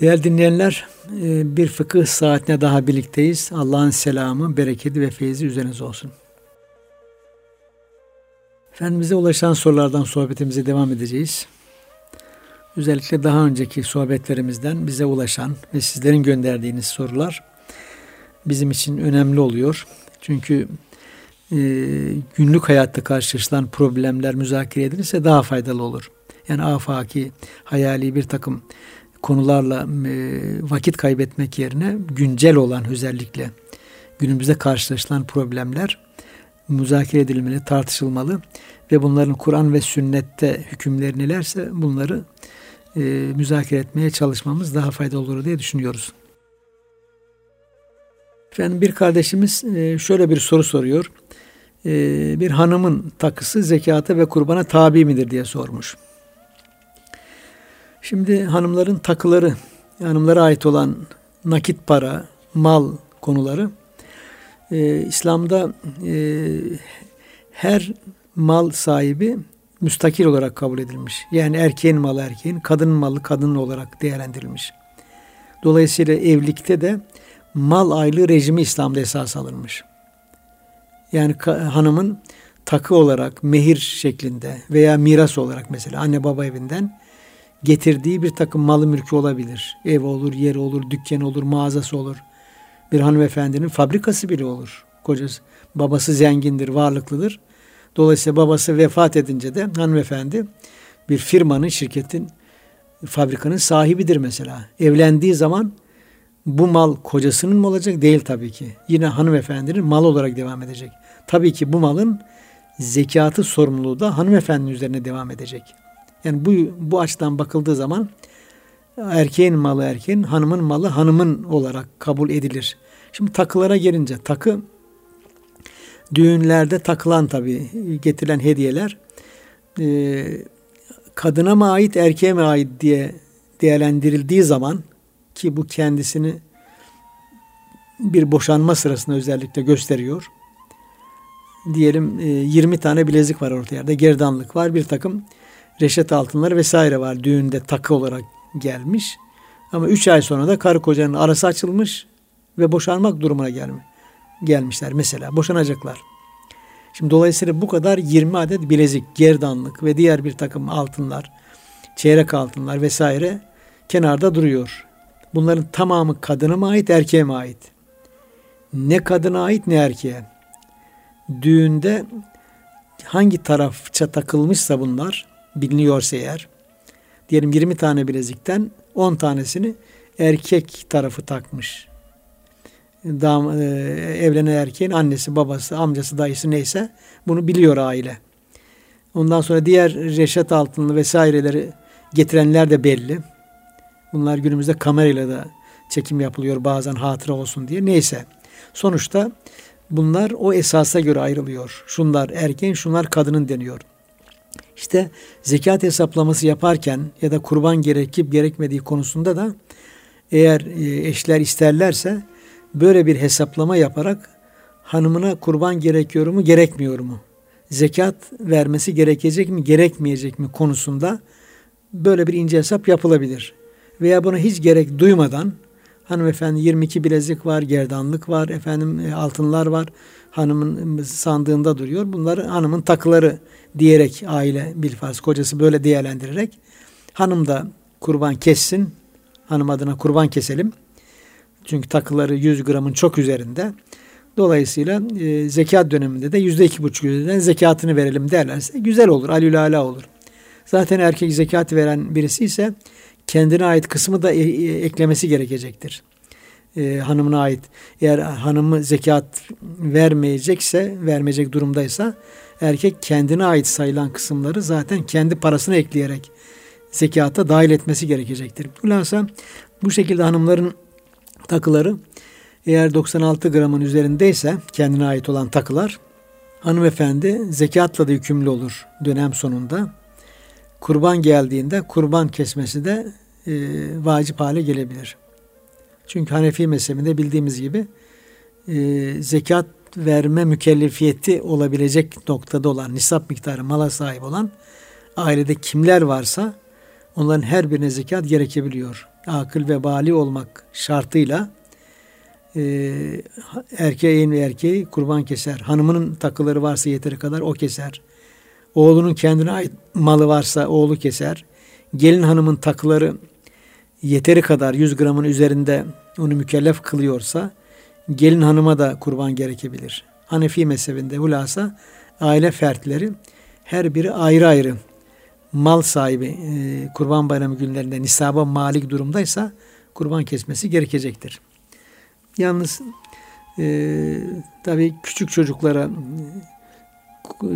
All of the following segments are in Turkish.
Değerli dinleyenler, e, bir fıkıh saatine daha birlikteyiz. Allah'ın selamı, bereketi ve feyzi üzerinize olsun. Efendimiz'e ulaşan sorulardan sohbetimize devam edeceğiz. Özellikle daha önceki sohbetlerimizden bize ulaşan ve sizlerin gönderdiğiniz sorular bizim için önemli oluyor. Çünkü e, günlük hayatta karşılaşılan problemler müzakere edilirse daha faydalı olur. Yani afaki, hayali bir takım konularla e, vakit kaybetmek yerine güncel olan özellikle günümüzde karşılaşılan problemler müzakere edilmeli, tartışılmalı ve bunların Kur'an ve sünnette hükümleri nelerse bunları e, müzakere etmeye çalışmamız daha faydalı olur diye düşünüyoruz. Efendim bir kardeşimiz e, şöyle bir soru soruyor. E, bir hanımın takısı zekata ve kurbana tabi midir diye sormuş. Şimdi hanımların takıları, hanımlara ait olan nakit para, mal konuları e, İslam'da e, her mal sahibi müstakil olarak kabul edilmiş. Yani erkeğin malı erkeğin, kadının malı kadın olarak değerlendirilmiş. Dolayısıyla evlilikte de mal aylığı rejimi İslam'da esas alınmış. Yani hanımın takı olarak, mehir şeklinde veya miras olarak mesela anne baba evinden getirdiği bir takım malı mülkü olabilir. Ev olur, yer olur, dükkan olur, mağazası olur. Bir hanımefendinin fabrikası bile olur. Kocası, babası zengindir, varlıklıdır. Dolayısıyla babası vefat edince de hanımefendi bir firmanın, şirketin, fabrikanın sahibidir mesela. Evlendiği zaman bu mal kocasının mı olacak? Değil tabii ki. Yine hanımefendinin mal olarak devam edecek. Tabii ki bu malın zekatı sorumluluğu da hanımefendinin üzerine devam edecek. Yani bu, bu açıdan bakıldığı zaman erkeğin malı erkeğin, hanımın malı hanımın olarak kabul edilir. Şimdi takılara gelince takı düğünlerde takılan tabi getirilen hediyeler e, kadına mı ait erkeğe mi ait diye değerlendirildiği zaman ki bu kendisini bir boşanma sırasında özellikle gösteriyor. Diyelim 20 e, tane bilezik var ortaya yerde. Gerdanlık var. Bir takım reşet altınları vesaire var. Düğünde takı olarak gelmiş. Ama 3 ay sonra da karı kocanın arası açılmış ve boşanmak durumuna gelmiş gelmişler mesela. Boşanacaklar. Şimdi dolayısıyla bu kadar 20 adet bilezik, gerdanlık ve diğer bir takım altınlar, çeyrek altınlar vesaire kenarda duruyor. Bunların tamamı kadına mı ait, erkeğe mi ait? Ne kadına ait ne erkeğe. Düğünde hangi tarafça takılmışsa bunlar biliniyorsa eğer diyelim 20 tane bilezikten 10 tanesini erkek tarafı takmış. Dam, e, evlenen erkeğin annesi, babası, amcası, dayısı neyse bunu biliyor aile. Ondan sonra diğer reşat altınlı vesaireleri getirenler de belli. Bunlar günümüzde kamerayla da çekim yapılıyor bazen hatıra olsun diye. Neyse. Sonuçta bunlar o esasa göre ayrılıyor. Şunlar erkeğin, şunlar kadının deniyor. İşte zekat hesaplaması yaparken ya da kurban gerekip gerekmediği konusunda da eğer e, eşler isterlerse böyle bir hesaplama yaparak hanımına kurban gerekiyor mu gerekmiyor mu? Zekat vermesi gerekecek mi gerekmeyecek mi konusunda böyle bir ince hesap yapılabilir. Veya buna hiç gerek duymadan hanımefendi 22 bilezik var, gerdanlık var, efendim e, altınlar var. Hanımın sandığında duruyor. Bunları hanımın takıları diyerek aile bilfaz kocası böyle değerlendirerek hanım da kurban kessin. Hanım adına kurban keselim. Çünkü takıları 100 gramın çok üzerinde. Dolayısıyla e, zekat döneminde de yüzde iki buçuk yüzden zekatını verelim derlerse güzel olur, alülala olur. Zaten erkek zekat veren birisi ise kendine ait kısmı da e, e, eklemesi gerekecektir. E, hanımına ait. Eğer hanımı zekat vermeyecekse, vermeyecek durumdaysa erkek kendine ait sayılan kısımları zaten kendi parasını ekleyerek zekata dahil etmesi gerekecektir. Bilhassa bu şekilde hanımların takıları eğer 96 gramın üzerindeyse kendine ait olan takılar hanımefendi zekatla da yükümlü olur dönem sonunda. Kurban geldiğinde kurban kesmesi de e, vacip hale gelebilir. Çünkü Hanefi mezhebinde bildiğimiz gibi e, zekat verme mükellefiyeti olabilecek noktada olan nisap miktarı mala sahip olan ailede kimler varsa onların her birine zekat gerekebiliyor. Akıl ve bali olmak şartıyla e, erkeğin ve erkeği kurban keser. Hanımının takıları varsa yeteri kadar o keser. Oğlunun kendine ait malı varsa oğlu keser. Gelin hanımın takıları yeteri kadar 100 gramın üzerinde onu mükellef kılıyorsa gelin hanıma da kurban gerekebilir. Hanefi mezhebinde hulasa aile fertleri her biri ayrı ayrı mal sahibi e, kurban bayramı günlerinde nisaba malik durumdaysa kurban kesmesi gerekecektir. Yalnız e, tabii küçük çocuklara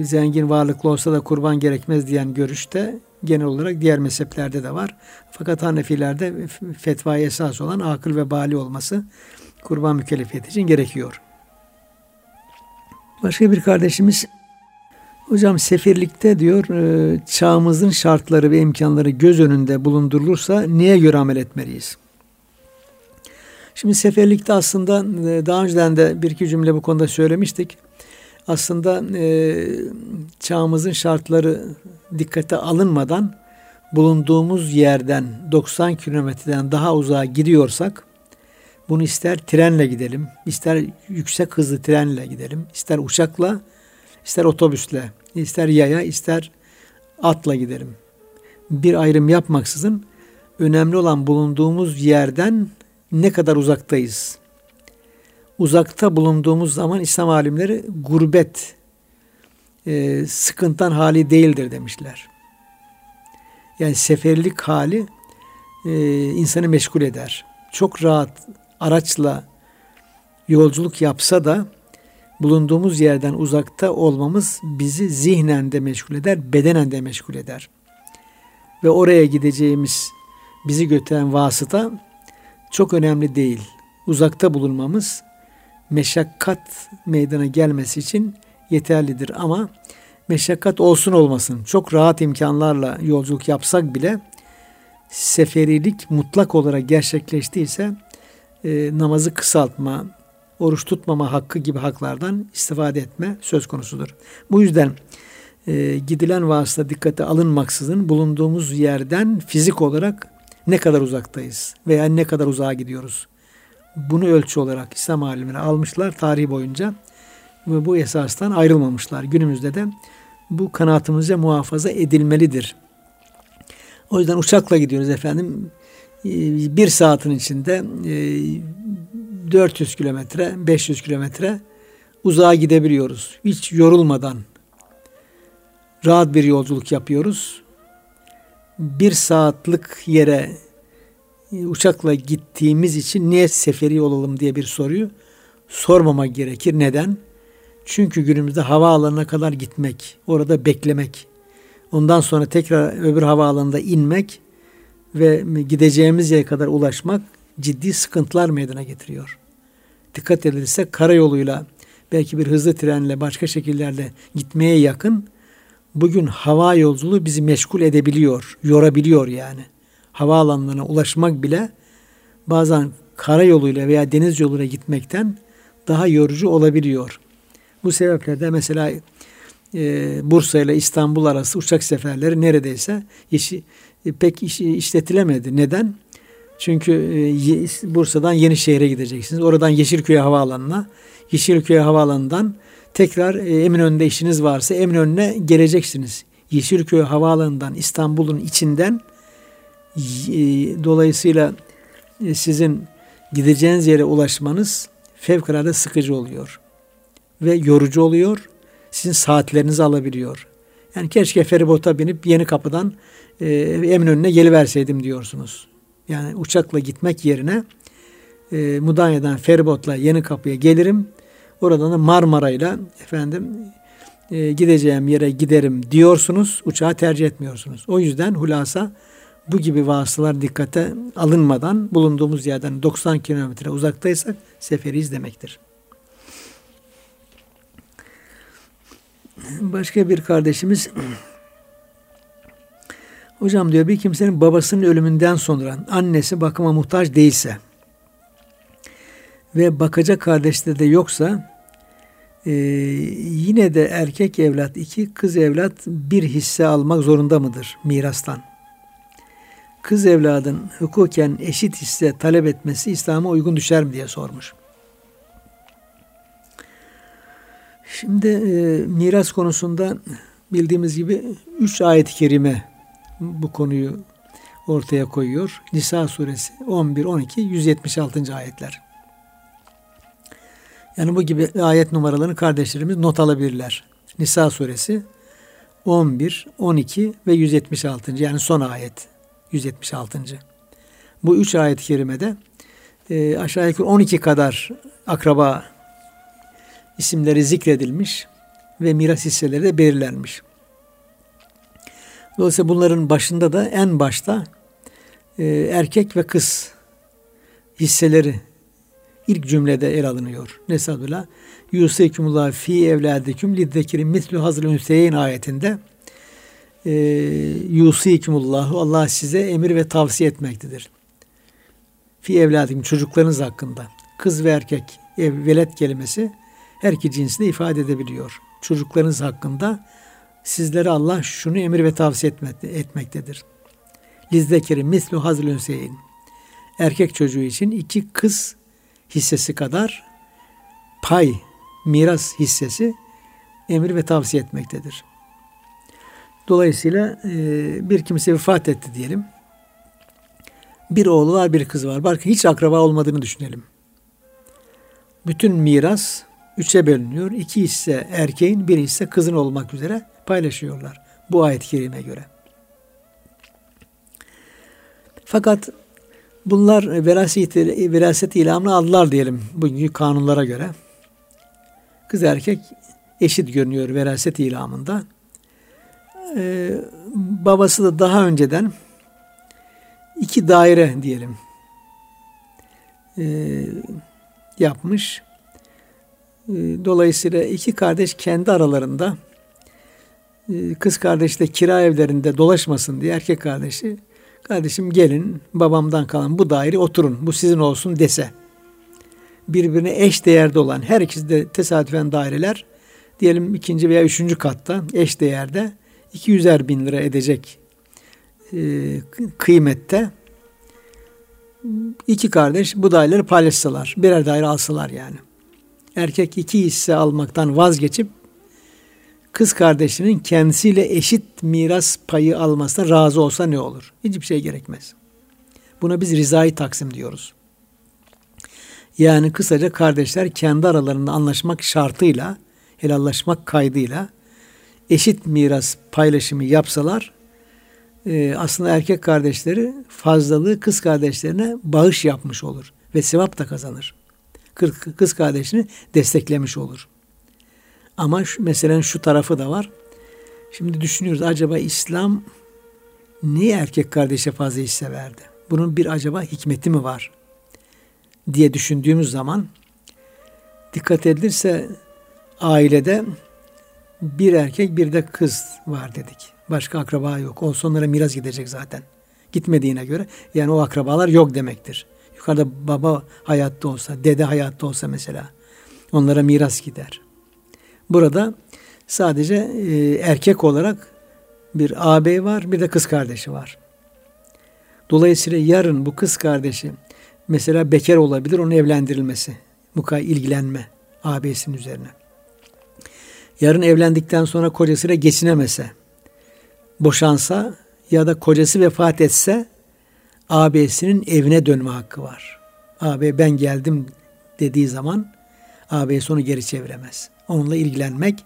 zengin varlıklı olsa da kurban gerekmez diyen görüşte genel olarak diğer mezheplerde de var. Fakat Hanefilerde fetvaya esas olan akıl ve bali olması kurban mükellefiyeti için gerekiyor. Başka bir kardeşimiz hocam sefirlikte diyor e, çağımızın şartları ve imkanları göz önünde bulundurulursa niye göre amel etmeliyiz? Şimdi seferlikte aslında e, daha önceden de bir iki cümle bu konuda söylemiştik. Aslında e, çağımızın şartları dikkate alınmadan bulunduğumuz yerden 90 kilometreden daha uzağa gidiyorsak bunu ister trenle gidelim, ister yüksek hızlı trenle gidelim, ister uçakla, ister otobüsle, ister yaya, ister atla gidelim. Bir ayrım yapmaksızın önemli olan bulunduğumuz yerden ne kadar uzaktayız. Uzakta bulunduğumuz zaman İslam alimleri gurbet, e, sıkıntıdan hali değildir demişler. Yani seferlik hali e, insanı meşgul eder. Çok rahat araçla yolculuk yapsa da bulunduğumuz yerden uzakta olmamız bizi zihnen de meşgul eder, bedenen de meşgul eder. Ve oraya gideceğimiz bizi götüren vasıta çok önemli değil. Uzakta bulunmamız meşakkat meydana gelmesi için yeterlidir ama meşakkat olsun olmasın çok rahat imkanlarla yolculuk yapsak bile seferilik mutlak olarak gerçekleştiyse e, namazı kısaltma, oruç tutmama hakkı gibi haklardan istifade etme söz konusudur. Bu yüzden e, gidilen vasıta dikkate alınmaksızın bulunduğumuz yerden fizik olarak ne kadar uzaktayız veya ne kadar uzağa gidiyoruz. Bunu ölçü olarak İslam alimleri almışlar tarih boyunca ve bu esastan ayrılmamışlar. Günümüzde de bu kanaatimize muhafaza edilmelidir. O yüzden uçakla gidiyoruz efendim. Ee, bir saatin içinde 400 e, kilometre, 500 kilometre uzağa gidebiliyoruz. Hiç yorulmadan rahat bir yolculuk yapıyoruz. Bir saatlik yere uçakla gittiğimiz için niye seferi olalım diye bir soruyu sormamak gerekir. Neden? Çünkü günümüzde havaalanına kadar gitmek, orada beklemek, ondan sonra tekrar öbür havaalanında inmek ve gideceğimiz yere kadar ulaşmak ciddi sıkıntılar meydana getiriyor. Dikkat edilirse karayoluyla belki bir hızlı trenle başka şekillerle gitmeye yakın bugün hava yolculuğu bizi meşgul edebiliyor, yorabiliyor yani. Havaalanlarına ulaşmak bile bazen karayoluyla veya deniz yoluyla gitmekten daha yorucu olabiliyor. Bu sebeple de mesela e, Bursa ile İstanbul arası uçak seferleri neredeyse işi, e, pek iş, işletilemedi. Neden? Çünkü e, Bursa'dan Yenişehir'e gideceksiniz. Oradan Yeşilköy Havaalanı'na, Yeşilköy Havaalanı'ndan tekrar e, Eminönü'nde işiniz varsa Eminönü'ne geleceksiniz. Yeşilköy Havaalanı'ndan İstanbul'un içinden dolayısıyla e, sizin gideceğiniz yere ulaşmanız fevkalade sıkıcı oluyor ve yorucu oluyor. Sizin saatlerinizi alabiliyor. Yani keşke feribota binip yeni kapıdan e, Eminönü'ne geliverseydim diyorsunuz. Yani uçakla gitmek yerine e, Mudanya'dan feribotla yeni kapıya gelirim. Oradan da Marmara'yla efendim e, gideceğim yere giderim diyorsunuz. Uçağı tercih etmiyorsunuz. O yüzden hulasa bu gibi vasıtalar dikkate alınmadan bulunduğumuz yerden 90 kilometre uzaktaysak seferiyiz demektir. Başka bir kardeşimiz Hocam diyor bir kimsenin babasının ölümünden sonra annesi bakıma muhtaç değilse ve bakacak kardeşleri de yoksa e, yine de erkek evlat iki kız evlat bir hisse almak zorunda mıdır mirastan? Kız evladın hukuken eşit hisse talep etmesi İslam'a uygun düşer mi diye sormuş. Şimdi e, miras konusunda bildiğimiz gibi üç ayet-i kerime bu konuyu ortaya koyuyor. Nisa suresi 11, 12, 176. ayetler. Yani bu gibi ayet numaralarını kardeşlerimiz not alabilirler. Nisa suresi 11, 12 ve 176. yani son ayet 176. Bu üç ayet-i kerimede e, aşağı yukarı 12 kadar akraba isimleri zikredilmiş ve miras hisseleri de belirlenmiş. Dolayısıyla bunların başında da en başta e, erkek ve kız hisseleri ilk cümlede el alınıyor. Nesadullah Yusikumullah fi evladiküm lidzekiri mislu hazır ünseyin ayetinde e, yusikumullahu Allah size emir ve tavsiye etmektedir. Fi evladikum çocuklarınız hakkında. Kız ve erkek ev, velet kelimesi her iki cinsini ifade edebiliyor. Çocuklarınız hakkında sizlere Allah şunu emir ve tavsiye etmektedir. Lizdekiri mislu hazıl ünseyin. Erkek çocuğu için iki kız hissesi kadar pay, miras hissesi emir ve tavsiye etmektedir. Dolayısıyla e, bir kimse vefat etti diyelim. Bir oğlu var, bir kız var. Bakın hiç akraba olmadığını düşünelim. Bütün miras üçe bölünüyor. İki hisse erkeğin, bir hisse kızın olmak üzere paylaşıyorlar. Bu ayet-i kerime göre. Fakat bunlar veraset, veraset ilamını aldılar diyelim bugünkü kanunlara göre. Kız erkek eşit görünüyor veraset ilamında. Ee, babası da daha önceden iki daire diyelim e, yapmış. E, dolayısıyla iki kardeş kendi aralarında e, kız kardeşle kira evlerinde dolaşmasın diye erkek kardeşi kardeşim gelin babamdan kalan bu daire oturun bu sizin olsun dese birbirine eş değerde olan her ikisi de tesadüfen daireler diyelim ikinci veya üçüncü katta eş değerde 200'er bin lira edecek e, kıymette iki kardeş bu daireleri paylaşsalar birer daire alsalar yani erkek iki hisse almaktan vazgeçip kız kardeşinin kendisiyle eşit miras payı almasına razı olsa ne olur? Hiçbir şey gerekmez. Buna biz rizayı taksim diyoruz. Yani kısaca kardeşler kendi aralarında anlaşmak şartıyla, helallaşmak kaydıyla eşit miras paylaşımı yapsalar e, aslında erkek kardeşleri fazlalığı kız kardeşlerine bağış yapmış olur ve sevap da kazanır. Kız kardeşini desteklemiş olur. Ama şu, meselenin şu tarafı da var. Şimdi düşünüyoruz acaba İslam niye erkek kardeşe fazla hisse verdi? Bunun bir acaba hikmeti mi var? diye düşündüğümüz zaman dikkat edilirse ailede bir erkek bir de kız var dedik. Başka akraba yok. O sonlara miras gidecek zaten. Gitmediğine göre yani o akrabalar yok demektir. Yukarıda baba hayatta olsa, dede hayatta olsa mesela onlara miras gider. Burada sadece e, erkek olarak bir ağabey var, bir de kız kardeşi var. Dolayısıyla yarın bu kız kardeşi mesela bekar olabilir, onun evlendirilmesi, mukay ilgilenme ağabeyisinin üzerine. Yarın evlendikten sonra kocasıyla geçinemese, boşansa ya da kocası vefat etse ağabeyisinin evine dönme hakkı var. Ağabey ben geldim dediği zaman ağabeyisi onu geri çeviremez. Onunla ilgilenmek,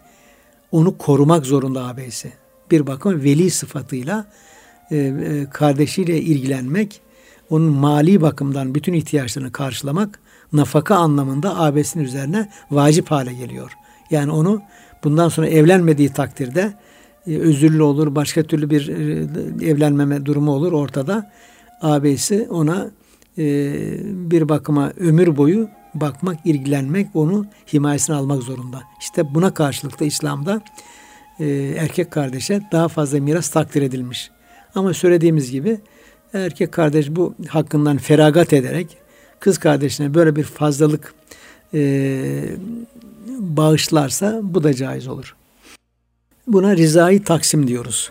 onu korumak zorunda ağabeyisi. Bir bakıma veli sıfatıyla e, e, kardeşiyle ilgilenmek, onun mali bakımdan bütün ihtiyaçlarını karşılamak, nafaka anlamında ağabeyisinin üzerine vacip hale geliyor. Yani onu bundan sonra evlenmediği takdirde e, özürlü olur, başka türlü bir e, evlenmeme durumu olur ortada. Ağabeyisi ona e, bir bakıma ömür boyu bakmak, ilgilenmek, onu himayesine almak zorunda. İşte buna karşılık da İslam'da erkek kardeşe daha fazla miras takdir edilmiş. Ama söylediğimiz gibi erkek kardeş bu hakkından feragat ederek kız kardeşine böyle bir fazlalık bağışlarsa bu da caiz olur. Buna rizai taksim diyoruz.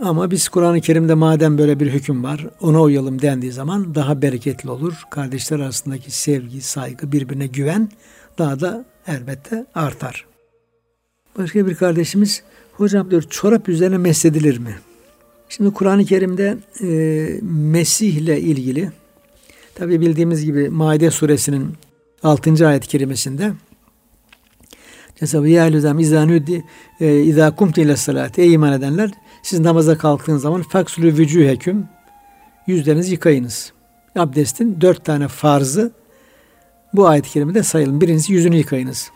Ama biz Kur'an-ı Kerim'de madem böyle bir hüküm var ona uyalım dendiği zaman daha bereketli olur. Kardeşler arasındaki sevgi, saygı, birbirine güven daha da elbette artar. Başka bir kardeşimiz hocam diyor çorap üzerine mesedilir mi? Şimdi Kur'an-ı Kerim'de e, Mesih ile ilgili tabi bildiğimiz gibi Maide suresinin 6. ayet-i kerimesinde Cesabı ya elüzem izanüddi e, izâ kumti ile salati ey iman edenler siz namaza kalktığınız zaman faksulü vücüheküm yüzlerinizi yıkayınız. Abdestin dört tane farzı bu ayet-i kerimede sayılın. Birincisi yüzünü yıkayınız.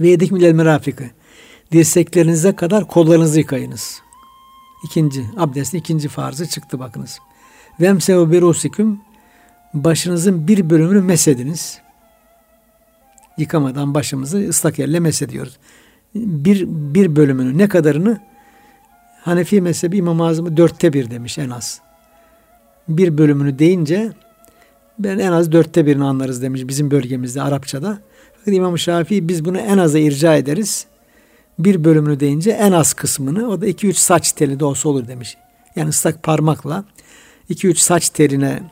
Ve yedik milel merafiki. Dirseklerinize kadar kollarınızı yıkayınız. İkinci abdestin ikinci farzı çıktı bakınız. Vemsehu birusikum başınızın bir bölümünü mesediniz. Yıkamadan başımızı ıslak elle mesediyoruz. Bir, bir bölümünü ne kadarını Hanefi mezhebi İmam-ı Azam'ı dörtte bir demiş en az. Bir bölümünü deyince ben en az dörtte birini anlarız demiş bizim bölgemizde Arapçada. Fakat İmam Şafii biz bunu en aza irca ederiz. Bir bölümünü deyince en az kısmını o da iki üç saç teli de olsa olur demiş. Yani ıslak parmakla iki üç saç teline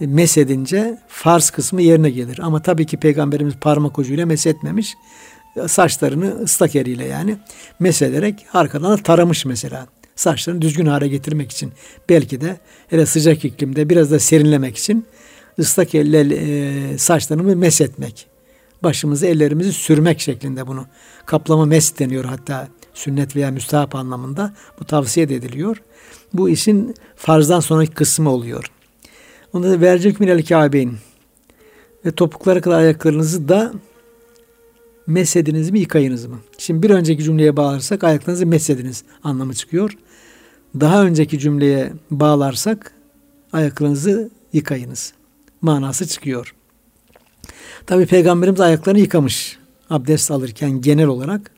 mesedince farz kısmı yerine gelir. Ama tabii ki Peygamberimiz parmak ucuyla mesetmemiş. Saçlarını ıslak eliyle yani mesederek arkadan da taramış mesela. Saçlarını düzgün hale getirmek için. Belki de hele sıcak iklimde biraz da serinlemek için ıslak elle e, saçlarını mesetmek. Başımızı ellerimizi sürmek şeklinde bunu. Kaplama mes deniyor hatta sünnet veya müstahap anlamında. Bu tavsiye ediliyor. Bu işin farzdan sonraki kısmı oluyor. Onda da verecek minel kâbeyn ve topuklara kadar ayaklarınızı da mesediniz mi yıkayınız mı? Şimdi bir önceki cümleye bağlarsak ayaklarınızı mesediniz anlamı çıkıyor. Daha önceki cümleye bağlarsak ayaklarınızı yıkayınız manası çıkıyor. Tabi Peygamberimiz ayaklarını yıkamış abdest alırken genel olarak.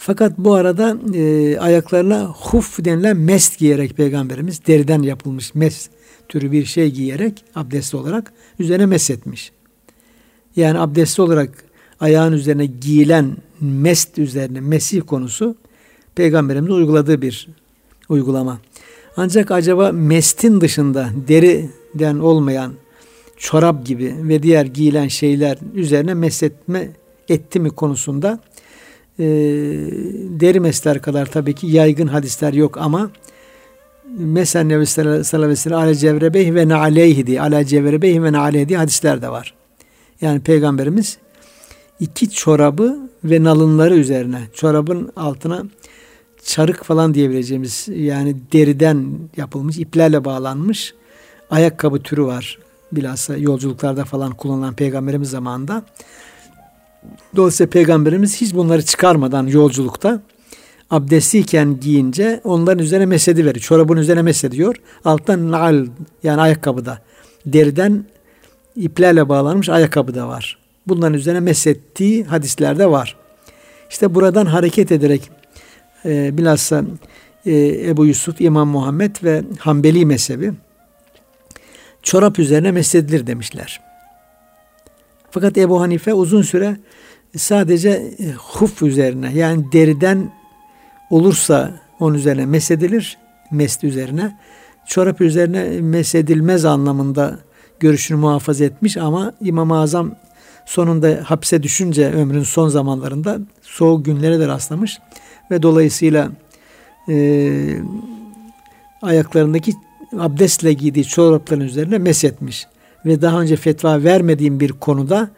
Fakat bu arada e, ayaklarına huf denilen mest giyerek Peygamberimiz deriden yapılmış mest türü bir şey giyerek abdestli olarak üzerine meshetmiş. Yani abdestli olarak ayağın üzerine giyilen mest üzerine mesih konusu Peygamberimiz uyguladığı bir uygulama. Ancak acaba mestin dışında deriden olmayan çorap gibi ve diğer giyilen şeyler üzerine meshetme etti mi konusunda e, deri mesler kadar tabii ki yaygın hadisler yok ama mesela Nebi sallallahu aleyhi ve sellem ala cevrebeyh ve ne'aleyhi diye ala cevrebeyh ve ne'aleyhi diye hadisler de var. Yani Peygamberimiz iki çorabı ve nalınları üzerine çorabın altına çarık falan diyebileceğimiz yani deriden yapılmış iplerle bağlanmış ayakkabı türü var. Bilhassa yolculuklarda falan kullanılan peygamberimiz zamanında. Dolayısıyla peygamberimiz hiç bunları çıkarmadan yolculukta abdestliyken giyince onların üzerine mesedi verir. Çorabın üzerine mesediyor. Alttan nal yani ayakkabıda deriden iplerle bağlanmış ayakkabı da var. Bunların üzerine mesettiği hadislerde var. İşte buradan hareket ederek e, bilhassa e, Ebu Yusuf, İmam Muhammed ve Hanbeli mezhebi çorap üzerine mesedilir demişler. Fakat Ebu Hanife uzun süre sadece e, huf üzerine yani deriden olursa onun üzerine mesedilir, mest üzerine. Çorap üzerine mesedilmez anlamında görüşünü muhafaza etmiş ama İmam-ı Azam sonunda hapse düşünce ömrün son zamanlarında soğuk günlere de rastlamış ve dolayısıyla e, ayaklarındaki abdestle giydiği çorapların üzerine meshetmiş. Ve daha önce fetva vermediğim bir konuda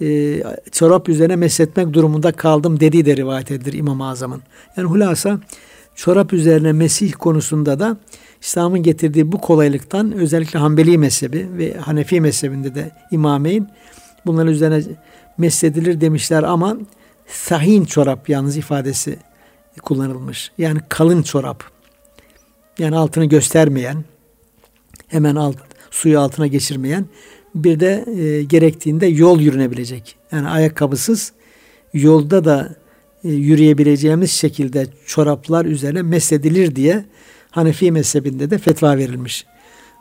e, çorap üzerine meshetmek durumunda kaldım dediği de rivayet edilir İmam-ı Azam'ın. Yani hulasa çorap üzerine mesih konusunda da İslam'ın getirdiği bu kolaylıktan özellikle Hanbeli mezhebi ve Hanefi mezhebinde de imameyn bunların üzerine mesedilir demişler ama sahin çorap yalnız ifadesi kullanılmış. Yani kalın çorap. Yani altını göstermeyen, hemen alt, suyu altına geçirmeyen, bir de e, gerektiğinde yol yürünebilecek. Yani ayakkabısız yolda da e, yürüyebileceğimiz şekilde çoraplar üzerine mesedilir diye Hanefi mezhebinde de fetva verilmiş.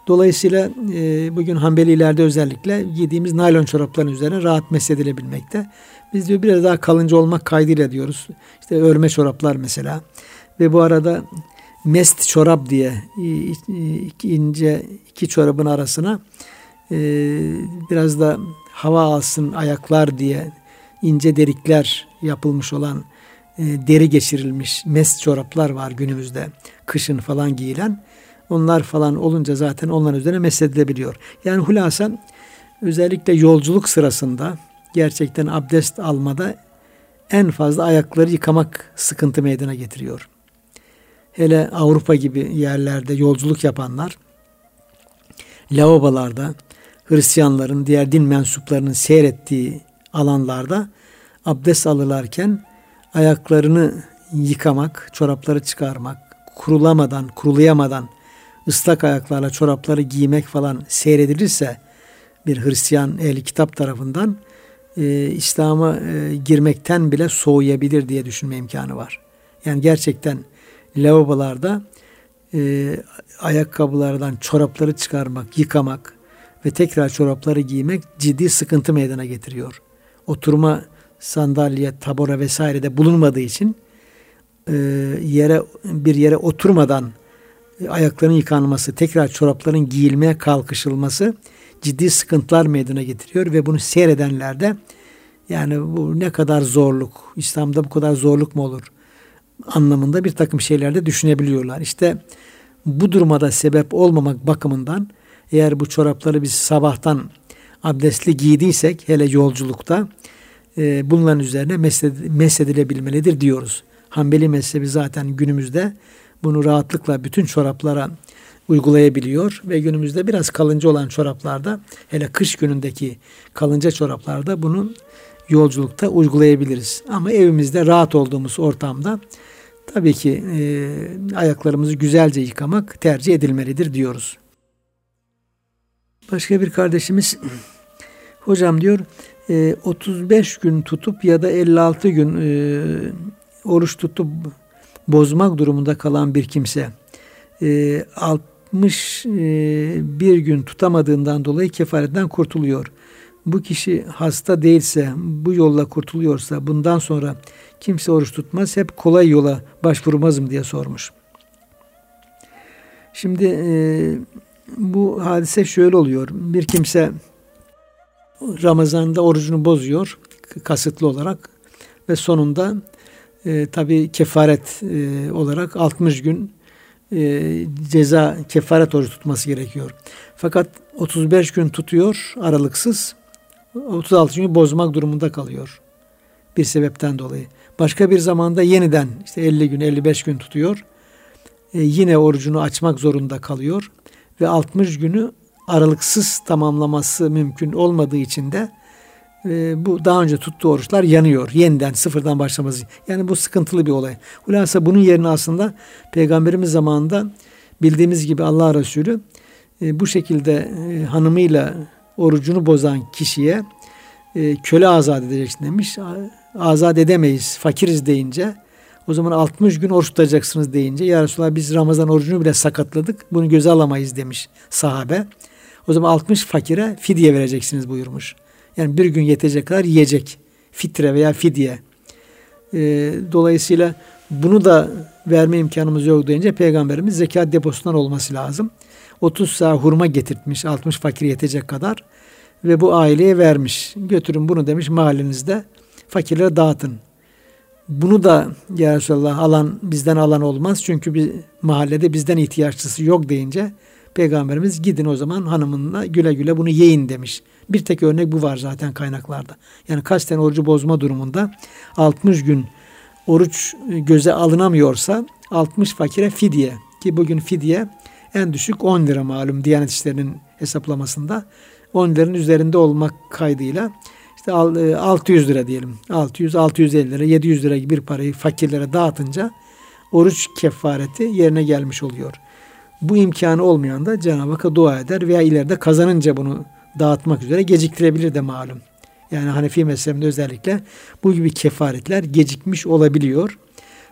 Dolayısıyla e, bugün Hanbelilerde özellikle giydiğimiz naylon çorapların üzerine rahat mesedilebilmekte. Biz diyor biraz daha kalınca olmak kaydıyla diyoruz. İşte örme çoraplar mesela. Ve bu arada mest çorap diye iki ince iki çorabın arasına e, biraz da hava alsın ayaklar diye ince delikler yapılmış olan e, deri geçirilmiş mest çoraplar var günümüzde kışın falan giyilen. Onlar falan olunca zaten onların üzerine mesedilebiliyor. Yani hulasa özellikle yolculuk sırasında gerçekten abdest almada en fazla ayakları yıkamak sıkıntı meydana getiriyor. Hele Avrupa gibi yerlerde yolculuk yapanlar lavabolarda Hristiyanların, diğer din mensuplarının seyrettiği alanlarda abdest alırlarken ayaklarını yıkamak, çorapları çıkarmak, kurulamadan, kurulayamadan ıslak ayaklarla çorapları giymek falan seyredilirse bir Hristiyan ehli kitap tarafından e, İslam'a e, girmekten bile soğuyabilir diye düşünme imkanı var. Yani gerçekten lavabolarda e, ayakkabılardan çorapları çıkarmak, yıkamak ve tekrar çorapları giymek ciddi sıkıntı meydana getiriyor. Oturma sandalye, tabora vesaire de bulunmadığı için e, yere bir yere oturmadan e, ayakların yıkanması, tekrar çorapların giyilmeye kalkışılması ciddi sıkıntılar meydana getiriyor ve bunu seyredenler de yani bu ne kadar zorluk, İslam'da bu kadar zorluk mu olur anlamında bir takım şeyler de düşünebiliyorlar. İşte bu durumada sebep olmamak bakımından eğer bu çorapları biz sabahtan abdestli giydiysek hele yolculukta e, bunların üzerine mesedilebilmelidir diyoruz. Hanbeli mezhebi zaten günümüzde bunu rahatlıkla bütün çoraplara uygulayabiliyor ve günümüzde biraz kalınca olan çoraplarda hele kış günündeki kalınca çoraplarda bunu yolculukta uygulayabiliriz. Ama evimizde rahat olduğumuz ortamda tabii ki e, ayaklarımızı güzelce yıkamak tercih edilmelidir diyoruz. Başka bir kardeşimiz hocam diyor 35 e, gün tutup ya da 56 gün e, oruç tutup bozmak durumunda kalan bir kimse 61 e, gün tutamadığından dolayı kefaretten kurtuluyor. Bu kişi hasta değilse, bu yolla kurtuluyorsa bundan sonra kimse oruç tutmaz, hep kolay yola başvurmaz mı diye sormuş. Şimdi bu hadise şöyle oluyor. Bir kimse Ramazan'da orucunu bozuyor kasıtlı olarak ve sonunda e, tabi kefaret e, olarak 60 gün e, ceza kefaret orucu tutması gerekiyor. Fakat 35 gün tutuyor aralıksız 36 günü bozmak durumunda kalıyor. Bir sebepten dolayı. Başka bir zamanda yeniden işte 50 gün 55 gün tutuyor. E, yine orucunu açmak zorunda kalıyor ve 60 günü aralıksız tamamlaması mümkün olmadığı için de e, bu daha önce tuttuğu oruçlar yanıyor. Yeniden sıfırdan başlaması. Yani bu sıkıntılı bir olay. Hulasa bunun yerine aslında Peygamberimiz zamanında bildiğimiz gibi Allah Resulü e, bu şekilde e, hanımıyla orucunu bozan kişiye e, köle azat edeceksin demiş. Azat edemeyiz fakiriz deyince o zaman 60 gün oruç tutacaksınız deyince ya Resulallah biz Ramazan orucunu bile sakatladık. Bunu göze alamayız demiş sahabe. O zaman 60 fakire fidye vereceksiniz buyurmuş. Yani bir gün yetecek kadar yiyecek. Fitre veya fidye. E, dolayısıyla bunu da verme imkanımız yok deyince Peygamberimiz zekat deposundan olması lazım. 30 sağ hurma getirtmiş 60 fakir yetecek kadar ve bu aileye vermiş. Götürün bunu demiş mahallenizde fakirlere dağıtın. Bunu da ya Resulallah alan bizden alan olmaz. Çünkü bir mahallede bizden ihtiyaçlısı yok deyince Peygamberimiz gidin o zaman hanımınla güle güle bunu yiyin demiş. Bir tek örnek bu var zaten kaynaklarda. Yani kaç tane orucu bozma durumunda 60 gün oruç göze alınamıyorsa 60 fakire fidye ki bugün fidye en düşük 10 lira malum Diyanet İşleri'nin hesaplamasında 10 liranın üzerinde olmak kaydıyla işte 600 e, lira diyelim. 600, 650 lira, 700 lira gibi bir parayı fakirlere dağıtınca oruç kefareti yerine gelmiş oluyor. Bu imkanı olmayan da Cenab-ı Hakk'a dua eder veya ileride kazanınca bunu dağıtmak üzere geciktirebilir de malum. Yani Hanefi mezhebinde özellikle bu gibi kefaretler gecikmiş olabiliyor.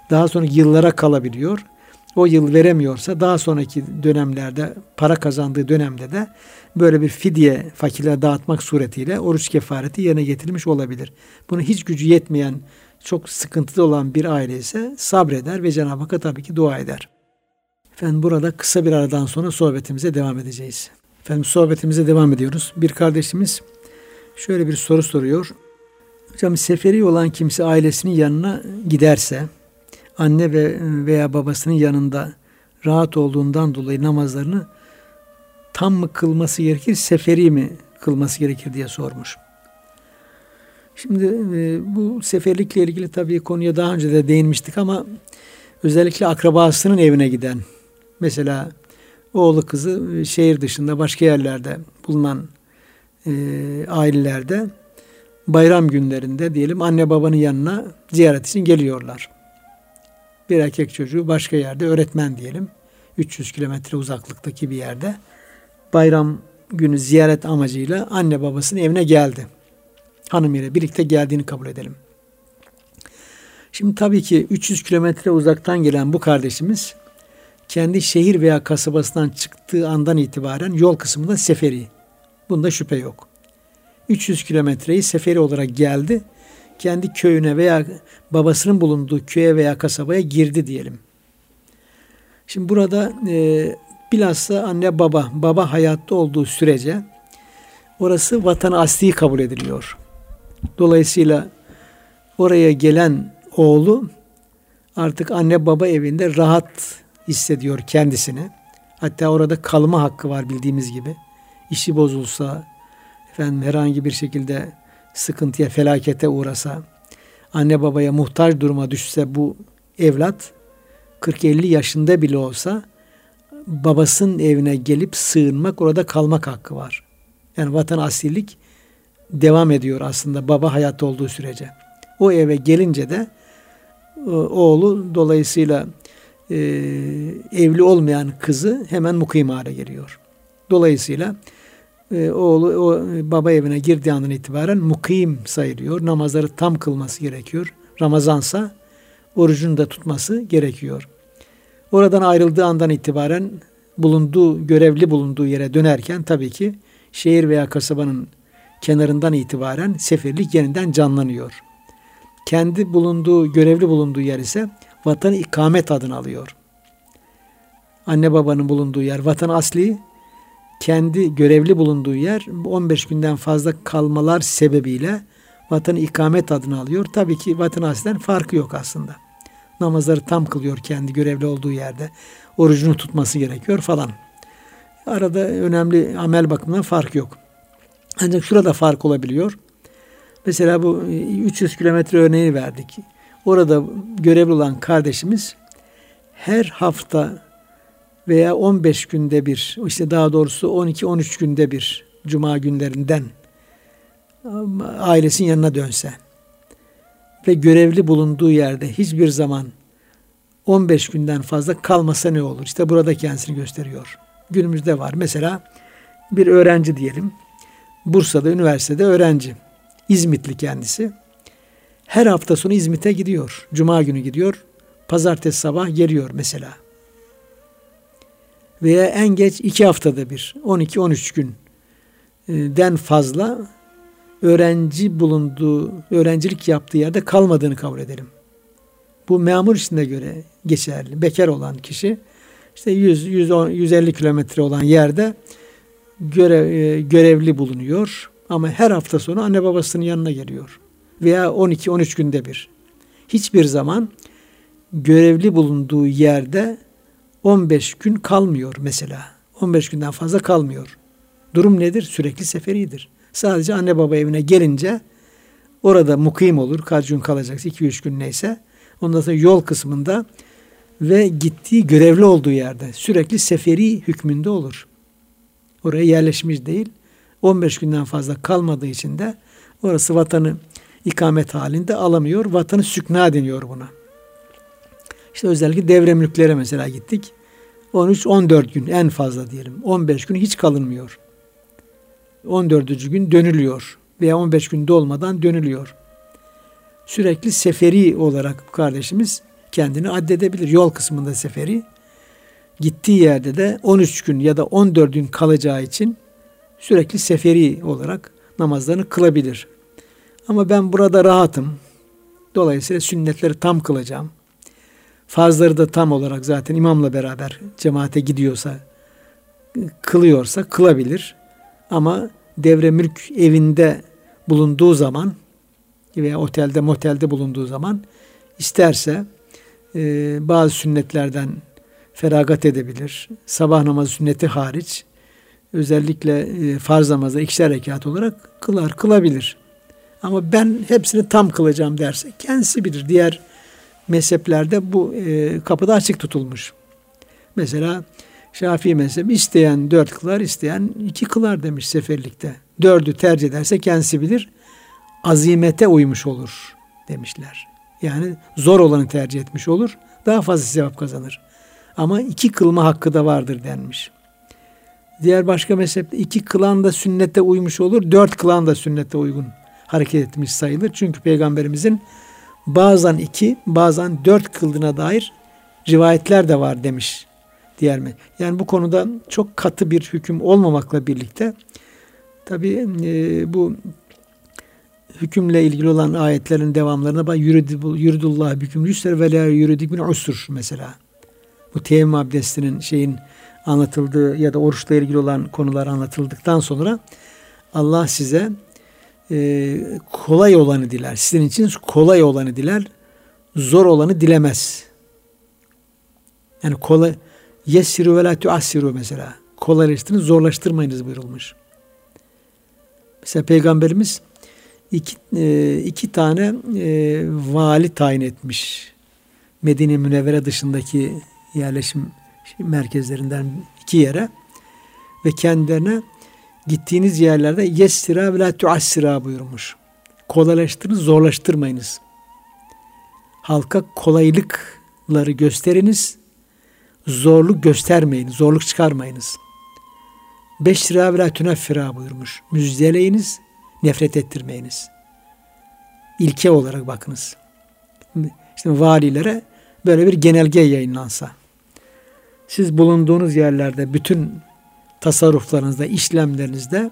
Daha sonra yıllara kalabiliyor. O yıl veremiyorsa daha sonraki dönemlerde para kazandığı dönemde de böyle bir fidye fakirlere dağıtmak suretiyle oruç kefareti yerine getirilmiş olabilir. Bunu hiç gücü yetmeyen çok sıkıntılı olan bir aile ise sabreder ve Cenab-ı Hakk'a tabii ki dua eder. Efendim burada kısa bir aradan sonra sohbetimize devam edeceğiz. Efendim sohbetimize devam ediyoruz. Bir kardeşimiz şöyle bir soru soruyor. Hocam seferi olan kimse ailesinin yanına giderse anne ve veya babasının yanında rahat olduğundan dolayı namazlarını tam mı kılması gerekir, seferi mi kılması gerekir diye sormuş. Şimdi e, bu seferlikle ilgili tabii konuya daha önce de değinmiştik ama özellikle akrabasının evine giden mesela oğlu kızı e, şehir dışında başka yerlerde bulunan e, ailelerde bayram günlerinde diyelim anne babanın yanına ziyaret için geliyorlar. Bir erkek çocuğu başka yerde öğretmen diyelim 300 kilometre uzaklıktaki bir yerde bayram günü ziyaret amacıyla anne babasının evine geldi. Hanım ile birlikte geldiğini kabul edelim. Şimdi tabii ki 300 kilometre uzaktan gelen bu kardeşimiz kendi şehir veya kasabasından çıktığı andan itibaren yol kısmında seferi. Bunda şüphe yok. 300 kilometreyi seferi olarak geldi. Kendi köyüne veya babasının bulunduğu köye veya kasabaya girdi diyelim. Şimdi burada e, bilhassa anne baba, baba hayatta olduğu sürece orası vatan asli kabul ediliyor. Dolayısıyla oraya gelen oğlu artık anne baba evinde rahat hissediyor kendisini. Hatta orada kalma hakkı var bildiğimiz gibi. İşi bozulsa, efendim herhangi bir şekilde sıkıntıya, felakete uğrasa, anne babaya muhtaç duruma düşse bu evlat 40-50 yaşında bile olsa babasının evine gelip sığınmak, orada kalmak hakkı var. Yani vatan asillik devam ediyor aslında baba hayatta olduğu sürece. O eve gelince de oğlu dolayısıyla e, evli olmayan kızı hemen mukim hale geliyor. Dolayısıyla e, oğlu o baba evine girdiği andan itibaren mukim sayılıyor. Namazları tam kılması gerekiyor. Ramazansa orucunu da tutması gerekiyor. Oradan ayrıldığı andan itibaren bulunduğu, görevli bulunduğu yere dönerken tabii ki şehir veya kasabanın kenarından itibaren seferlik yeniden canlanıyor. Kendi bulunduğu, görevli bulunduğu yer ise vatan ikamet adını alıyor. Anne babanın bulunduğu yer vatan asli, kendi görevli bulunduğu yer 15 günden fazla kalmalar sebebiyle vatan ikamet adını alıyor. Tabii ki vatan aslen farkı yok aslında. Namazları tam kılıyor kendi görevli olduğu yerde. Orucunu tutması gerekiyor falan. Arada önemli amel bakımından fark yok. Ancak şurada fark olabiliyor. Mesela bu 300 kilometre örneği verdik. Orada görevli olan kardeşimiz her hafta veya 15 günde bir, işte daha doğrusu 12-13 günde bir cuma günlerinden ailesinin yanına dönse ve görevli bulunduğu yerde hiçbir zaman 15 günden fazla kalmasa ne olur? İşte burada kendisini gösteriyor. Günümüzde var. Mesela bir öğrenci diyelim. Bursa'da üniversitede öğrenci. İzmitli kendisi. Her hafta sonu İzmit'e gidiyor. Cuma günü gidiyor. Pazartesi sabah geliyor mesela. Veya en geç iki haftada bir, 12-13 günden fazla öğrenci bulunduğu, öğrencilik yaptığı yerde kalmadığını kabul edelim. Bu memur işine göre geçerli. Bekar olan kişi işte 100, 110, 150 kilometre olan yerde görev, e, görevli bulunuyor. Ama her hafta sonu anne babasının yanına geliyor. Veya 12-13 günde bir. Hiçbir zaman görevli bulunduğu yerde 15 gün kalmıyor mesela. 15 günden fazla kalmıyor. Durum nedir? Sürekli seferidir. Sadece anne baba evine gelince orada mukim olur. Kaç gün kalacaksa 2-3 gün neyse. Ondan sonra yol kısmında ve gittiği görevli olduğu yerde sürekli seferi hükmünde olur. Oraya yerleşmiş değil. 15 günden fazla kalmadığı için de orası vatanı ikamet halinde alamıyor. Vatanı sükna deniyor buna. İşte özellikle devre mülklere mesela gittik. 13-14 gün en fazla diyelim. 15 gün hiç kalınmıyor. 14. gün dönülüyor veya 15 günde olmadan dönülüyor. Sürekli seferi olarak kardeşimiz kendini addedebilir. Yol kısmında seferi. Gittiği yerde de 13 gün ya da 14 gün kalacağı için sürekli seferi olarak namazlarını kılabilir. Ama ben burada rahatım. Dolayısıyla sünnetleri tam kılacağım. Farzları da tam olarak zaten imamla beraber cemaate gidiyorsa, kılıyorsa kılabilir. Ama devre mülk evinde bulunduğu zaman veya otelde motelde bulunduğu zaman isterse e, bazı sünnetlerden feragat edebilir. Sabah namazı sünneti hariç özellikle e, farz namazı ikişer rekat olarak kılar, kılabilir. Ama ben hepsini tam kılacağım derse kendisi bilir. Diğer mezheplerde bu e, kapıda açık tutulmuş. Mesela Şafii mezhebi isteyen dört kılar, isteyen iki kılar demiş seferlikte. Dördü tercih ederse kendisi bilir. Azimete uymuş olur demişler. Yani zor olanı tercih etmiş olur. Daha fazla sevap kazanır. Ama iki kılma hakkı da vardır denmiş. Diğer başka mezhepte iki kılan da sünnete uymuş olur. Dört kılan da sünnete uygun hareket etmiş sayılır. Çünkü Peygamberimizin bazen iki, bazen dört kıldığına dair rivayetler de var demiş diğer mi? Yani bu konuda çok katı bir hüküm olmamakla birlikte tabi e, bu hükümle ilgili olan ayetlerin devamlarına bak yuridullah hüküm yüsser ve la yuridik bin usur mesela. Bu teyemmüm abdestinin şeyin anlatıldığı ya da oruçla ilgili olan konular anlatıldıktan sonra Allah size e, kolay olanı diler. Sizin için kolay olanı diler. Zor olanı dilemez. Yani kolay yessiru ve la tuassiru mesela. Kolaylaştırın, zorlaştırmayınız buyurulmuş. Mesela Peygamberimiz iki, e, iki tane e, vali tayin etmiş. Medine Münevvere dışındaki yerleşim merkezlerinden iki yere ve kendilerine gittiğiniz yerlerde yessira ve la tuassira buyurmuş. Kolaylaştırın, zorlaştırmayınız. Halka kolaylıkları gösteriniz, zorluk göstermeyin, zorluk çıkarmayınız. Beş lira ve la tüneffira buyurmuş. Müjdeleyiniz, nefret ettirmeyiniz. İlke olarak bakınız. İşte valilere böyle bir genelge yayınlansa. Siz bulunduğunuz yerlerde bütün tasarruflarınızda, işlemlerinizde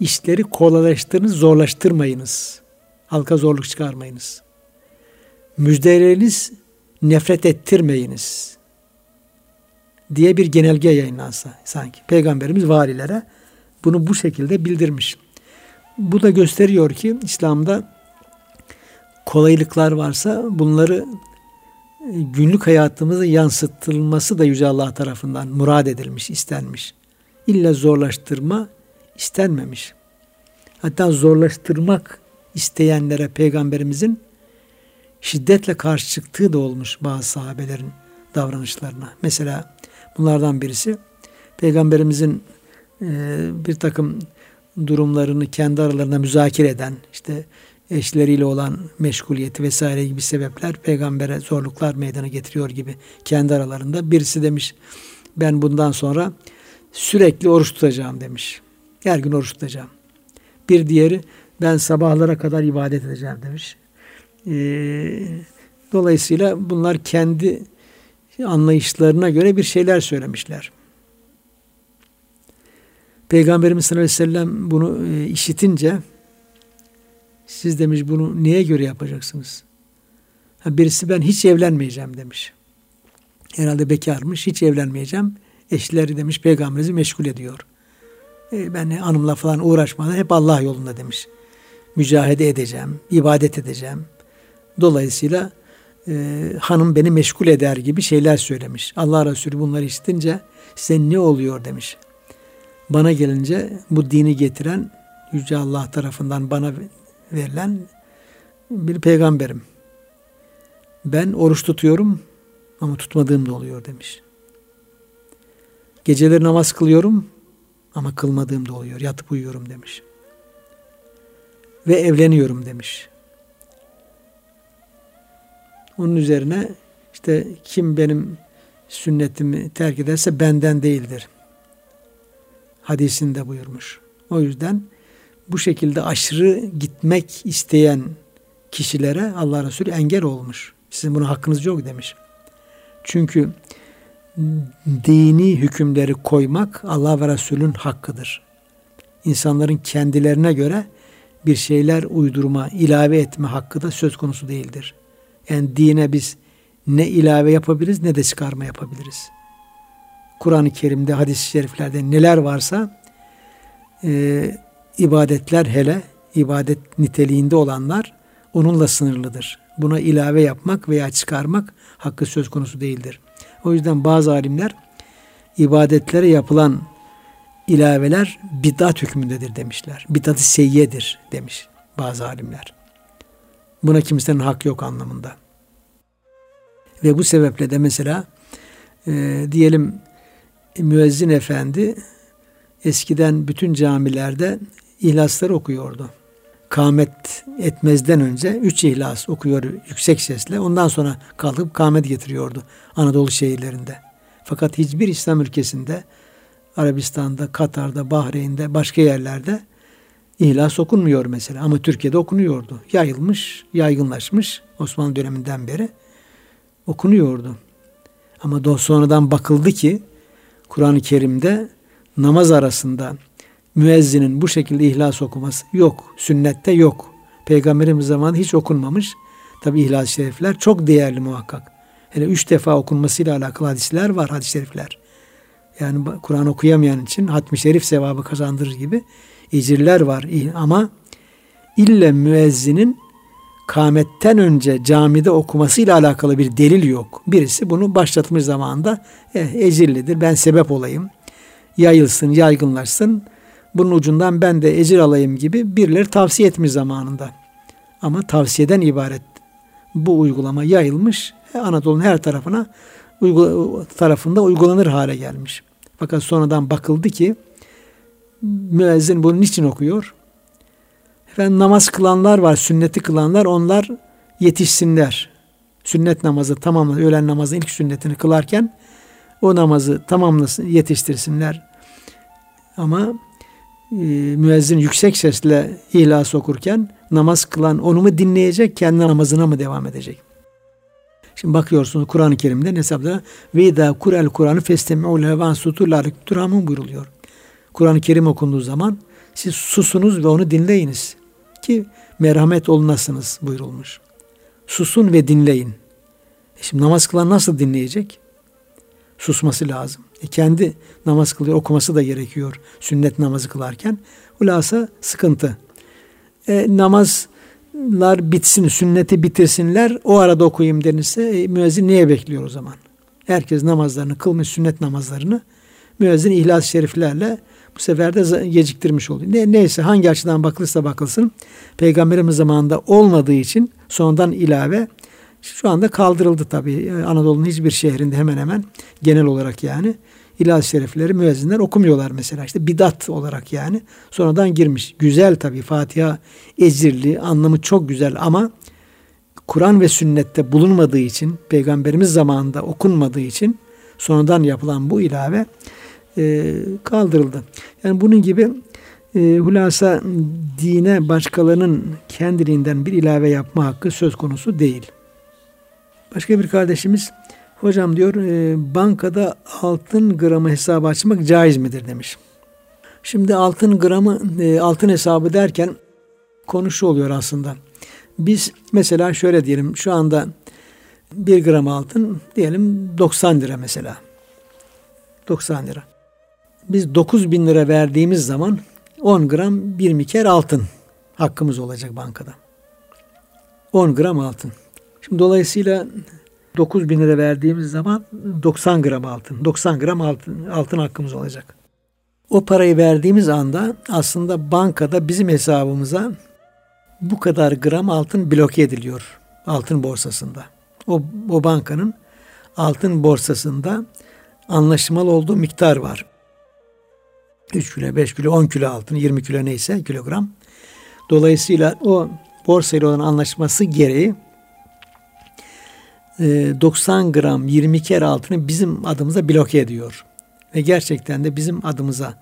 işleri kolaylaştırınız, zorlaştırmayınız. Halka zorluk çıkarmayınız. Müjdeleriniz nefret ettirmeyiniz diye bir genelge yayınlansa sanki. Peygamberimiz valilere bunu bu şekilde bildirmiş. Bu da gösteriyor ki İslam'da kolaylıklar varsa bunları günlük hayatımıza yansıtılması da Yüce Allah tarafından murad edilmiş, istenmiş. İlla zorlaştırma istenmemiş. Hatta zorlaştırmak isteyenlere peygamberimizin şiddetle karşı çıktığı da olmuş bazı sahabelerin davranışlarına. Mesela bunlardan birisi peygamberimizin e, bir takım durumlarını kendi aralarında müzakere eden işte eşleriyle olan meşguliyeti vesaire gibi sebepler peygambere zorluklar meydana getiriyor gibi kendi aralarında. Birisi demiş ben bundan sonra sürekli oruç tutacağım demiş. Her gün oruç tutacağım. Bir diğeri ben sabahlara kadar ibadet edeceğim demiş. Ee, dolayısıyla bunlar kendi anlayışlarına göre bir şeyler söylemişler. Peygamberimiz sallallahu aleyhi ve sellem bunu e, işitince siz demiş bunu niye göre yapacaksınız? Birisi ben hiç evlenmeyeceğim demiş. Herhalde bekarmış hiç evlenmeyeceğim. Eşleri demiş peygamberimizi meşgul ediyor. E, ben hanımla falan uğraşmadan hep Allah yolunda demiş. Mücahede edeceğim, ibadet edeceğim. Dolayısıyla e, hanım beni meşgul eder gibi şeyler söylemiş. Allah Resulü bunları işitince size ne oluyor demiş. Bana gelince bu dini getiren Yüce Allah tarafından bana verilen bir peygamberim. Ben oruç tutuyorum ama tutmadığım da oluyor demiş. Geceleri namaz kılıyorum ama kılmadığım da oluyor. Yatıp uyuyorum demiş. Ve evleniyorum demiş. Onun üzerine işte kim benim sünnetimi terk ederse benden değildir. Hadisinde buyurmuş. O yüzden bu şekilde aşırı gitmek isteyen kişilere Allah Resulü engel olmuş. Sizin buna hakkınız yok demiş. Çünkü dini hükümleri koymak Allah ve Resulün hakkıdır. İnsanların kendilerine göre bir şeyler uydurma, ilave etme hakkı da söz konusu değildir. Yani dine biz ne ilave yapabiliriz ne de çıkarma yapabiliriz. Kur'an-ı Kerim'de, hadis-i şeriflerde neler varsa e, ibadetler hele ibadet niteliğinde olanlar onunla sınırlıdır. Buna ilave yapmak veya çıkarmak hakkı söz konusu değildir. O yüzden bazı alimler ibadetlere yapılan ilaveler bid'at hükmündedir demişler. Bid'at-ı seyyedir demiş bazı alimler. Buna kimsenin hak yok anlamında. Ve bu sebeple de mesela e, diyelim müezzin efendi eskiden bütün camilerde ihlasları okuyordu. Kamet etmezden önce üç ihlas okuyor yüksek sesle. Ondan sonra kalkıp kamet getiriyordu Anadolu şehirlerinde. Fakat hiçbir İslam ülkesinde Arabistan'da, Katar'da, Bahreyn'de, başka yerlerde ihlas okunmuyor mesela. Ama Türkiye'de okunuyordu. Yayılmış, yaygınlaşmış Osmanlı döneminden beri okunuyordu. Ama sonradan bakıldı ki Kur'an-ı Kerim'de namaz arasında müezzinin bu şekilde ihlas okuması yok. Sünnette yok. Peygamberimiz zamanında hiç okunmamış. Tabi ihlas şerifler çok değerli muhakkak. Hele üç defa okunmasıyla alakalı hadisler var, hadis-i şerifler. Yani Kur'an okuyamayan için hatmi şerif sevabı kazandırır gibi ecirler var. Ama ille müezzinin kametten önce camide okumasıyla alakalı bir delil yok. Birisi bunu başlatmış zamanında eh, ecirlidir ben sebep olayım. Yayılsın, yaygınlaşsın. Bunun ucundan ben de ecir alayım gibi birileri tavsiye etmiş zamanında. Ama tavsiyeden ibaret bu uygulama yayılmış. Anadolu'nun her tarafına tarafında uygulanır hale gelmiş. Fakat sonradan bakıldı ki müezzin bunun için okuyor? Efendim namaz kılanlar var, sünneti kılanlar onlar yetişsinler. Sünnet namazı tamamla öğlen namazının ilk sünnetini kılarken o namazı tamamlasın, yetiştirsinler. Ama müezzin yüksek sesle ihlas okurken namaz kılan onu mu dinleyecek, kendi namazına mı devam edecek? Şimdi bakıyorsunuz Kur'an-ı Kerim'de hesaplara ve idâ kurel Kur'an'ı festemi'u levan suturlarik duramın buyruluyor. Kur'an-ı Kerim okunduğu zaman siz susunuz ve onu dinleyiniz ki merhamet olunasınız buyurulmuş. Susun ve dinleyin. E şimdi namaz kılan nasıl dinleyecek? Susması lazım. E kendi namaz kılıyor, okuması da gerekiyor sünnet namazı kılarken. Hulasa sıkıntı. E, namazlar bitsin, sünneti bitirsinler, o arada okuyayım denirse e, müezzin niye bekliyor o zaman? Herkes namazlarını kılmış, sünnet namazlarını müezzin ihlas şeriflerle bu sefer de geciktirmiş oluyor. Ne, neyse hangi açıdan bakılırsa bakılsın Peygamberimiz zamanında olmadığı için sonradan ilave şu anda kaldırıldı tabii. Ee, Anadolu'nun hiçbir şehrinde hemen hemen genel olarak yani ilahi şerifleri müezzinler okumuyorlar mesela işte bidat olarak yani sonradan girmiş. Güzel tabii Fatiha ecirli anlamı çok güzel ama Kur'an ve sünnette bulunmadığı için peygamberimiz zamanında okunmadığı için sonradan yapılan bu ilave e, kaldırıldı. Yani bunun gibi e, hulasa dine başkalarının kendiliğinden bir ilave yapma hakkı söz konusu değil. Başka bir kardeşimiz hocam diyor e, bankada altın gramı hesabı açmak caiz midir demiş. Şimdi altın gramı e, altın hesabı derken konu şu oluyor aslında. Biz mesela şöyle diyelim şu anda bir gram altın diyelim 90 lira mesela. 90 lira biz 9 bin lira verdiğimiz zaman 10 gram bir miker altın hakkımız olacak bankada. 10 gram altın. Şimdi dolayısıyla 9 bin lira verdiğimiz zaman 90 gram altın, 90 gram altın, altın hakkımız olacak. O parayı verdiğimiz anda aslında bankada bizim hesabımıza bu kadar gram altın bloke ediliyor altın borsasında. O, o bankanın altın borsasında anlaşmalı olduğu miktar var. 3 kilo, 5 kilo, 10 kilo altın, 20 kilo neyse kilogram. Dolayısıyla o borsayla olan anlaşması gereği 90 e, gram 20 kere altını bizim adımıza bloke ediyor. Ve gerçekten de bizim adımıza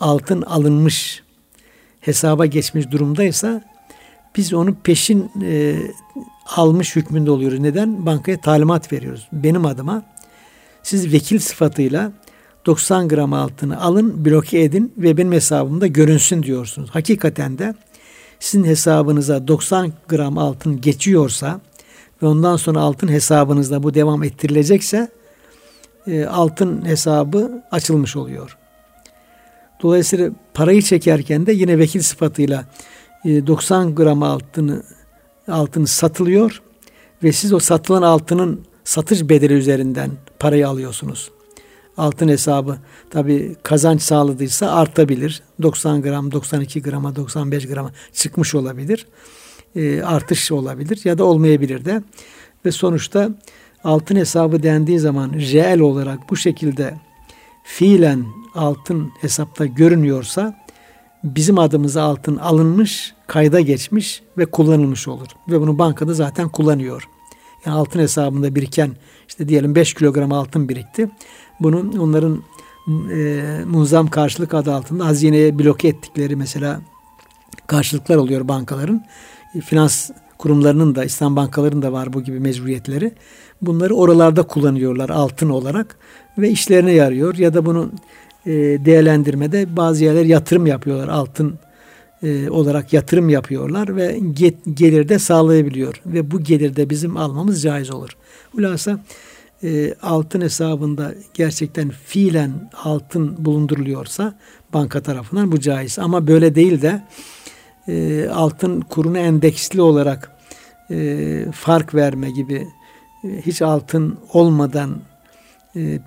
altın alınmış hesaba geçmiş durumdaysa biz onu peşin e, almış hükmünde oluyoruz. Neden? Bankaya talimat veriyoruz. Benim adıma siz vekil sıfatıyla 90 gram altını alın, bloke edin ve benim hesabımda görünsün diyorsunuz. Hakikaten de sizin hesabınıza 90 gram altın geçiyorsa ve ondan sonra altın hesabınızda bu devam ettirilecekse e, altın hesabı açılmış oluyor. Dolayısıyla parayı çekerken de yine vekil sıfatıyla 90 e, gram altını altını satılıyor ve siz o satılan altının satış bedeli üzerinden parayı alıyorsunuz. Altın hesabı tabi kazanç sağladıysa artabilir. 90 gram, 92 grama, 95 grama çıkmış olabilir. E, artış olabilir ya da olmayabilir de. Ve sonuçta altın hesabı dendiği zaman reel olarak bu şekilde fiilen altın hesapta görünüyorsa bizim adımıza altın alınmış, kayda geçmiş ve kullanılmış olur. Ve bunu bankada zaten kullanıyor. Yani altın hesabında biriken işte diyelim 5 kilogram altın birikti. Bunu onların e, munzam karşılık adı altında hazineye bloke ettikleri mesela karşılıklar oluyor bankaların. Finans kurumlarının da İslam bankalarının da var bu gibi mecburiyetleri. Bunları oralarda kullanıyorlar altın olarak ve işlerine yarıyor ya da bunu e, değerlendirmede bazı yerler yatırım yapıyorlar altın e, olarak yatırım yapıyorlar ve get, gelir de sağlayabiliyor ve bu gelir de bizim almamız caiz olur. Hulasa e, altın hesabında gerçekten fiilen altın bulunduruluyorsa banka tarafından bu caiz ama böyle değil de e, altın kuruna endeksli olarak e, fark verme gibi e, hiç altın olmadan e,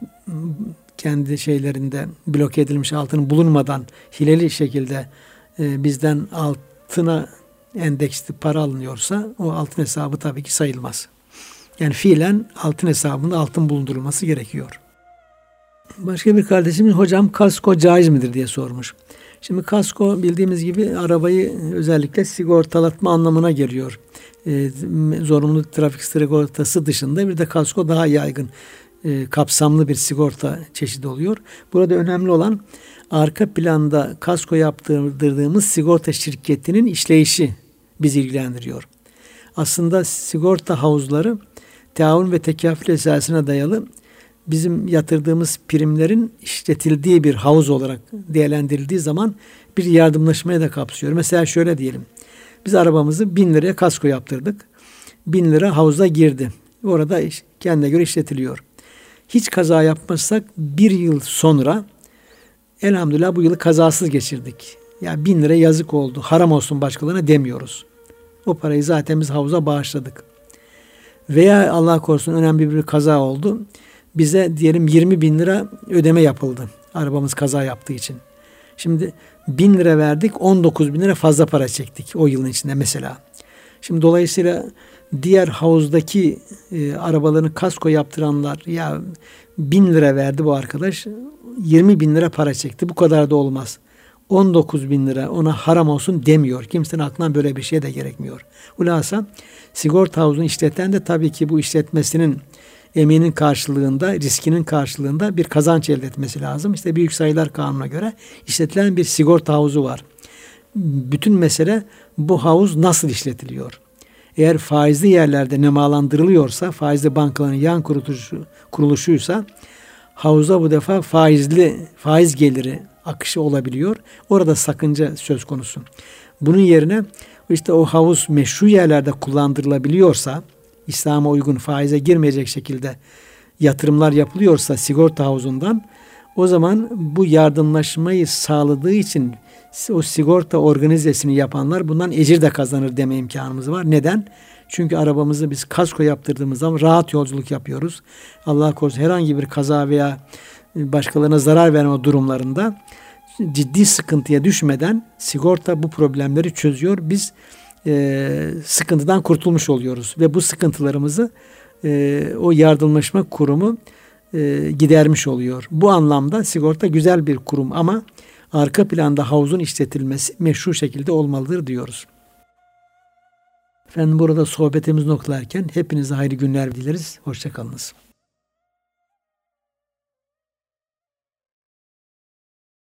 kendi şeylerinde blok edilmiş altın bulunmadan hileli şekilde e, bizden altına endeksli para alınıyorsa o altın hesabı tabii ki sayılmaz. Yani fiilen altın hesabında altın bulundurulması gerekiyor. Başka bir kardeşimiz hocam kasko caiz midir diye sormuş. Şimdi kasko bildiğimiz gibi arabayı özellikle sigortalatma anlamına geliyor. E, zorunlu trafik sigortası dışında bir de kasko daha yaygın e, kapsamlı bir sigorta çeşidi oluyor. Burada önemli olan arka planda kasko yaptırdığımız sigorta şirketinin işleyişi bizi ilgilendiriyor. Aslında sigorta havuzları taahhüt ve tekafül esasına dayalı bizim yatırdığımız primlerin işletildiği bir havuz olarak değerlendirildiği zaman bir yardımlaşmaya da kapsıyor. Mesela şöyle diyelim. Biz arabamızı bin liraya kasko yaptırdık. Bin lira havuza girdi. Orada kendine göre işletiliyor. Hiç kaza yapmazsak bir yıl sonra elhamdülillah bu yılı kazasız geçirdik. Ya bin lira yazık oldu. Haram olsun başkalarına demiyoruz. O parayı zaten biz havuza bağışladık. Veya Allah korusun önemli bir kaza oldu. Bize diyelim 20 bin lira ödeme yapıldı. Arabamız kaza yaptığı için. Şimdi bin lira verdik 19 bin lira fazla para çektik o yılın içinde mesela. Şimdi dolayısıyla diğer havuzdaki e, arabalarını kasko yaptıranlar ya bin lira verdi bu arkadaş 20 bin lira para çekti bu kadar da olmaz. 19 bin lira ona haram olsun demiyor. Kimsenin aklına böyle bir şey de gerekmiyor. Hulasa sigorta havuzunu işleten de tabii ki bu işletmesinin emeğinin karşılığında, riskinin karşılığında bir kazanç elde etmesi lazım. İşte büyük sayılar kanuna göre işletilen bir sigorta havuzu var. Bütün mesele bu havuz nasıl işletiliyor? Eğer faizli yerlerde nemalandırılıyorsa, faizli bankaların yan kuruluşu, kuruluşuysa havuza bu defa faizli faiz geliri akışı olabiliyor. Orada sakınca söz konusu. Bunun yerine işte o havuz meşru yerlerde kullandırılabiliyorsa, İslam'a uygun faize girmeyecek şekilde yatırımlar yapılıyorsa sigorta havuzundan o zaman bu yardımlaşmayı sağladığı için o sigorta organizesini yapanlar bundan ecir de kazanır deme imkanımız var. Neden? Çünkü arabamızı biz kasko yaptırdığımız zaman rahat yolculuk yapıyoruz. Allah korusun herhangi bir kaza veya başkalarına zarar verme durumlarında ciddi sıkıntıya düşmeden sigorta bu problemleri çözüyor. Biz e, sıkıntıdan kurtulmuş oluyoruz ve bu sıkıntılarımızı e, o yardımlaşma kurumu e, gidermiş oluyor. Bu anlamda sigorta güzel bir kurum ama arka planda havuzun işletilmesi meşru şekilde olmalıdır diyoruz. Efendim burada sohbetimiz noktalarken hepinize hayırlı günler dileriz. Hoşçakalınız.